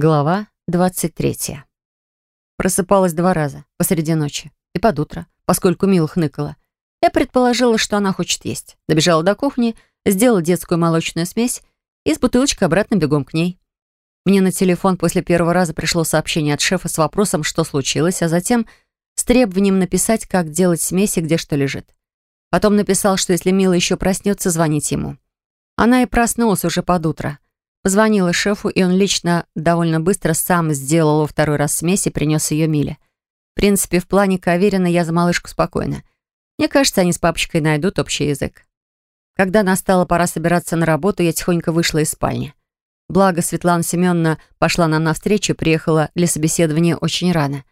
Глава 23. Просыпалась два раза, посреди ночи и под утро, поскольку Мила хныкала. Я предположила, что она хочет есть. Добежала до кухни, сделала детскую молочную смесь и с бутылочкой обратно бегом к ней. Мне на телефон после первого раза пришло сообщение от шефа с вопросом, что случилось, а затем с требованием написать, как делать смесь и где что лежит. Потом написал, что если Мила еще проснется, звонить ему. Она и проснулась уже под утро. Позвонила шефу, и он лично довольно быстро сам сделал во второй раз смесь и принес ее Миле. В принципе, в плане Каверина я за малышку спокойна. Мне кажется, они с папочкой найдут общий язык. Когда настала пора собираться на работу, я тихонько вышла из спальни. Благо, Светлана Семеновна пошла нам навстречу, приехала для собеседования очень рано.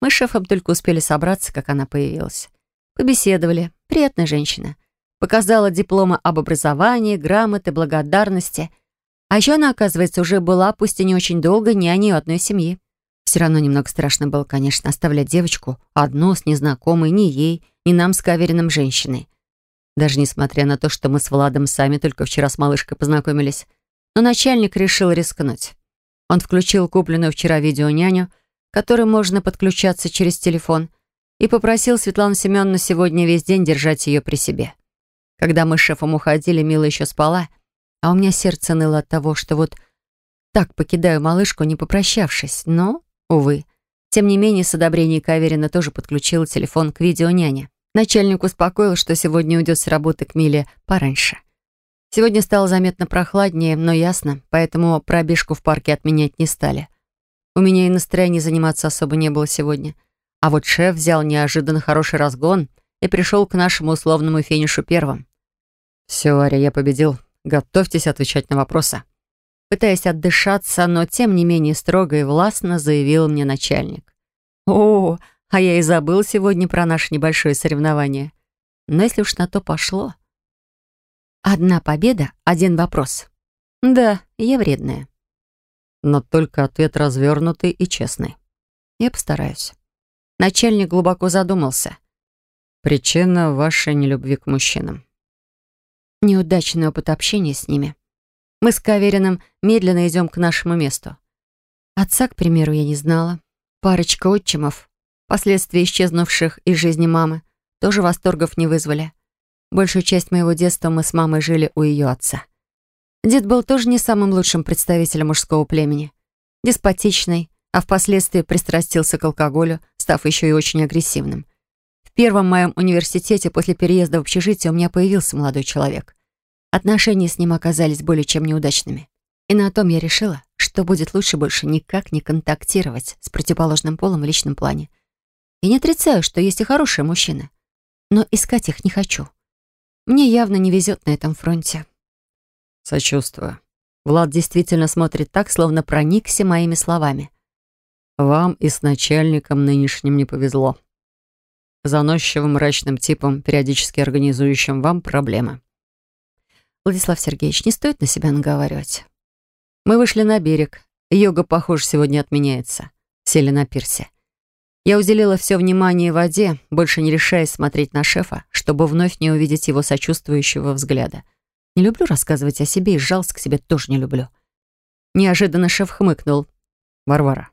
Мы с шефом только успели собраться, как она появилась. Побеседовали. Приятная женщина. Показала дипломы об образовании, грамоты, благодарности — а еще она, оказывается, уже была, пусть и не очень долго, няней одной семьи. Все равно немного страшно было, конечно, оставлять девочку одну с незнакомой ни ей, ни нам с кавериным женщиной. Даже несмотря на то, что мы с Владом сами только вчера с малышкой познакомились. Но начальник решил рискнуть. Он включил купленную вчера видеоняню, которой можно подключаться через телефон, и попросил Светлану Семеновну сегодня весь день держать ее при себе. Когда мы с шефом уходили, Мила еще спала, а у меня сердце ныло от того, что вот так покидаю малышку, не попрощавшись. Но, увы. Тем не менее, с одобрения Каверина тоже подключила телефон к видеоняне. Начальник успокоил, что сегодня уйдет с работы к Миле пораньше. Сегодня стало заметно прохладнее, но ясно, поэтому пробежку в парке отменять не стали. У меня и настроения заниматься особо не было сегодня. А вот шеф взял неожиданно хороший разгон и пришел к нашему условному финишу первым. «Все, Аря, я победил. Готовьтесь отвечать на вопросы». Пытаясь отдышаться, но тем не менее строго и властно заявил мне начальник. «О, а я и забыл сегодня про наше небольшое соревнование. Но если уж на то пошло...» «Одна победа, один вопрос». «Да, я вредная». «Но только ответ развернутый и честный». «Я постараюсь». Начальник глубоко задумался. «Причина вашей нелюбви к мужчинам» неудачный опыт общения с ними. Мы с Кавериным медленно идем к нашему месту. Отца, к примеру, я не знала. Парочка отчимов, последствия исчезнувших из жизни мамы, тоже восторгов не вызвали. Большую часть моего детства мы с мамой жили у ее отца. Дед был тоже не самым лучшим представителем мужского племени. Деспотичный, а впоследствии пристрастился к алкоголю, став еще и очень агрессивным первом моем университете после переезда в общежитие у меня появился молодой человек. Отношения с ним оказались более чем неудачными. И на том я решила, что будет лучше больше никак не контактировать с противоположным полом в личном плане. Я не отрицаю, что есть и хорошие мужчины, но искать их не хочу. Мне явно не везет на этом фронте. Сочувствую. Влад действительно смотрит так, словно проникся моими словами. Вам и с начальником нынешним не повезло заносчивым мрачным типом, периодически организующим вам проблемы. Владислав Сергеевич, не стоит на себя наговаривать. Мы вышли на берег. Йога, похоже, сегодня отменяется. Сели на пирсе. Я уделила все внимание воде, больше не решаясь смотреть на шефа, чтобы вновь не увидеть его сочувствующего взгляда. Не люблю рассказывать о себе и жалость к себе тоже не люблю. Неожиданно шеф хмыкнул. «Варвара,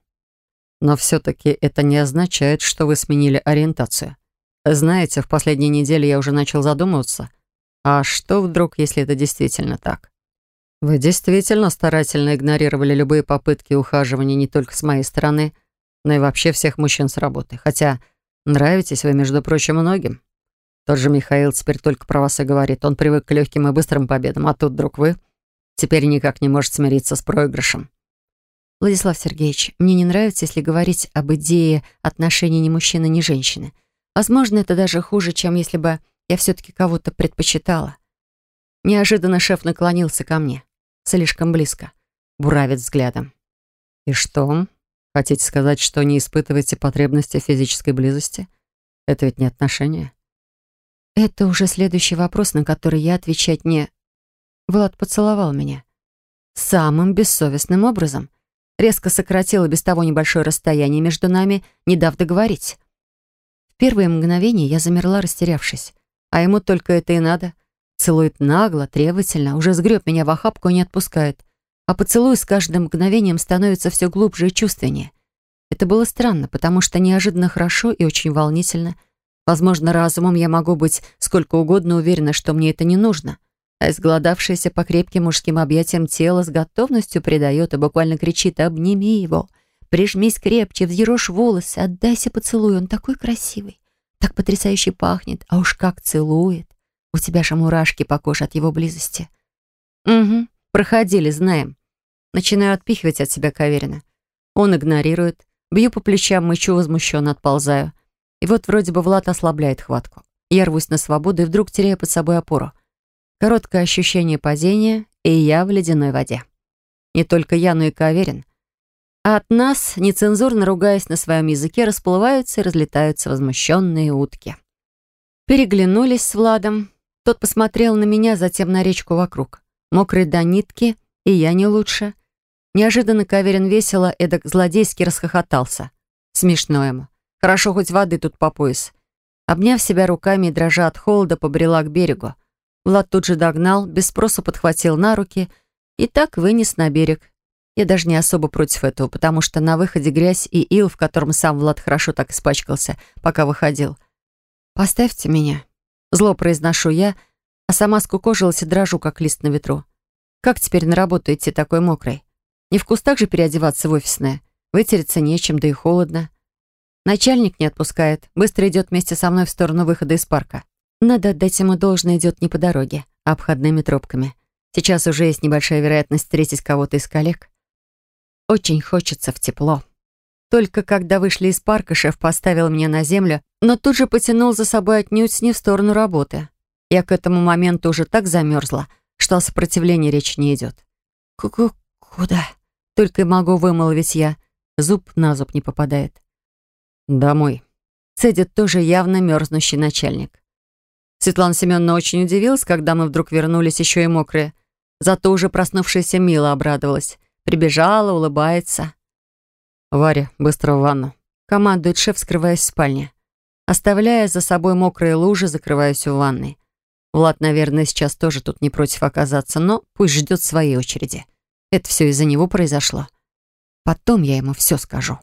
но все-таки это не означает, что вы сменили ориентацию. Знаете, в последние недели я уже начал задумываться, а что вдруг, если это действительно так? Вы действительно старательно игнорировали любые попытки ухаживания не только с моей стороны, но и вообще всех мужчин с работы. Хотя нравитесь вы, между прочим, многим. Тот же Михаил теперь только про вас и говорит. Он привык к легким и быстрым победам, а тут вдруг вы теперь никак не может смириться с проигрышем. Владислав Сергеевич, мне не нравится, если говорить об идее отношений ни мужчины, ни женщины. Возможно, это даже хуже, чем если бы я все-таки кого-то предпочитала. Неожиданно шеф наклонился ко мне. Слишком близко. Буравит взглядом. «И что? Хотите сказать, что не испытываете потребности физической близости? Это ведь не отношения?» Это уже следующий вопрос, на который я отвечать не... Влад поцеловал меня. Самым бессовестным образом резко сократила без того небольшое расстояние между нами, не дав договорить. Первые мгновения я замерла, растерявшись. А ему только это и надо. Целует нагло, требовательно, уже сгреб меня в охапку и не отпускает. а поцелуй с каждым мгновением становится все глубже и чувственнее. Это было странно, потому что неожиданно хорошо и очень волнительно. Возможно, разумом я могу быть сколько угодно уверена, что мне это не нужно, а изголодавшееся по крепким мужским объятиям тело с готовностью предает и буквально кричит «Обними его!» Прижмись крепче, взъерошь волосы, отдайся поцелуй, он такой красивый, так потрясающе пахнет, а уж как целует. У тебя же мурашки по коже от его близости. Угу, проходили, знаем. Начинаю отпихивать от себя Каверина. Он игнорирует, бью по плечам, мычу, возмущенно отползаю. И вот вроде бы Влад ослабляет хватку. Я рвусь на свободу и вдруг теряю под собой опору. Короткое ощущение падения, и я в ледяной воде. Не только я, но и Каверин — а от нас, нецензурно ругаясь на своем языке, расплываются и разлетаются возмущенные утки. Переглянулись с Владом. Тот посмотрел на меня, затем на речку вокруг. Мокрый до нитки, и я не лучше. Неожиданно Каверин весело, эдак злодейски расхохотался. Смешно ему. Хорошо, хоть воды тут по пояс. Обняв себя руками и дрожа от холода, побрела к берегу. Влад тут же догнал, без спроса подхватил на руки и так вынес на берег, я даже не особо против этого, потому что на выходе грязь и ил, в котором сам Влад хорошо так испачкался, пока выходил. «Поставьте меня». Зло произношу я, а сама скукожилась и дрожу, как лист на ветру. Как теперь на работу идти такой мокрой? Не в кустах же переодеваться в офисное. Вытереться нечем, да и холодно. Начальник не отпускает, быстро идет вместе со мной в сторону выхода из парка. Надо отдать ему должное, идет не по дороге, а обходными тропками. Сейчас уже есть небольшая вероятность встретить кого-то из коллег. Очень хочется в тепло. Только когда вышли из парка, шеф поставил меня на землю, но тут же потянул за собой отнюдь не в сторону работы. Я к этому моменту уже так замерзла, что о сопротивлении речи не идет. «Ку-ку, куда?» Только и могу вымолвить я. Зуб на зуб не попадает. «Домой». Цедит тоже явно мерзнущий начальник. Светлана Семеновна очень удивилась, когда мы вдруг вернулись еще и мокрые. Зато уже проснувшаяся Мила обрадовалась. Прибежала, улыбается. «Варя, быстро в ванну», — командует шеф, скрываясь в спальне. Оставляя за собой мокрые лужи, закрываюсь в ванной. Влад, наверное, сейчас тоже тут не против оказаться, но пусть ждет своей очереди. Это все из-за него произошло. Потом я ему все скажу.